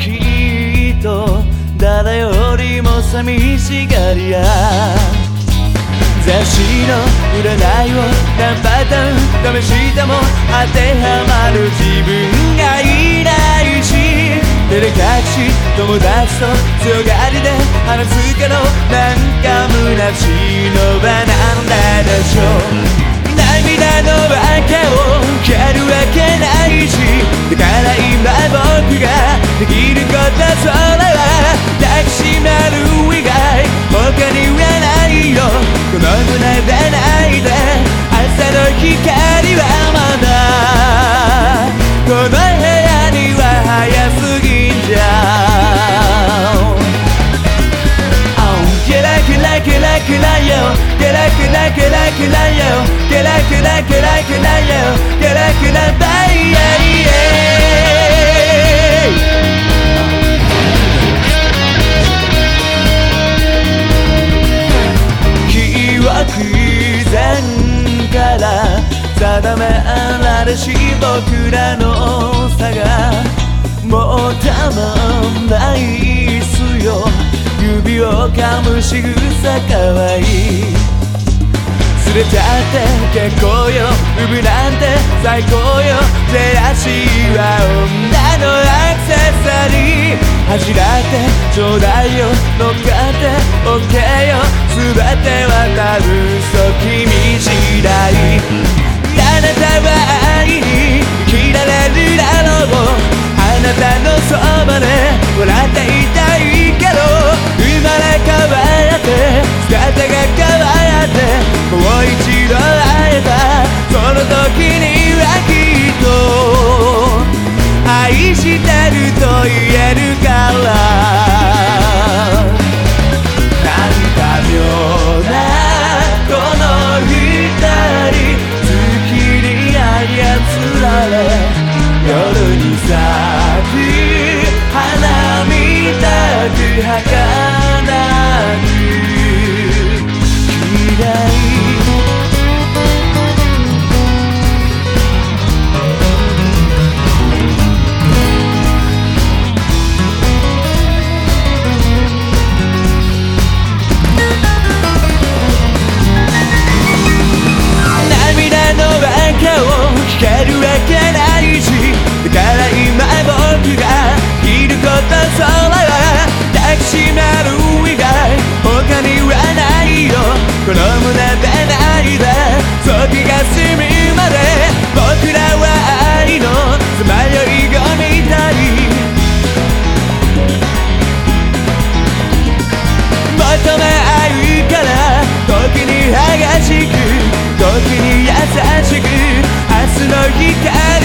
きっと誰よりも寂しがりや。雑誌の占いを何パターン試しても当てはまる自分がいないし。照れ隠し友達と強がりで話すけどなんか虚しいのはなんだでしょう。涙の訳を消えるわけないし。くないよ。ゲラくないくないくないよ。ゲラくない。バイ記憶前から定められし僕らの差がもうたまんないっすよ。指を噛む仕草かわいい。忘れちゃって結構よ。産むなんて最高よ。ゼラシーは女のアクセサリー。走らってちょうだいよ。乗っかって OK よ。全て渡る嘘君次第。あなたはしてると言えるから時に優しく明日の光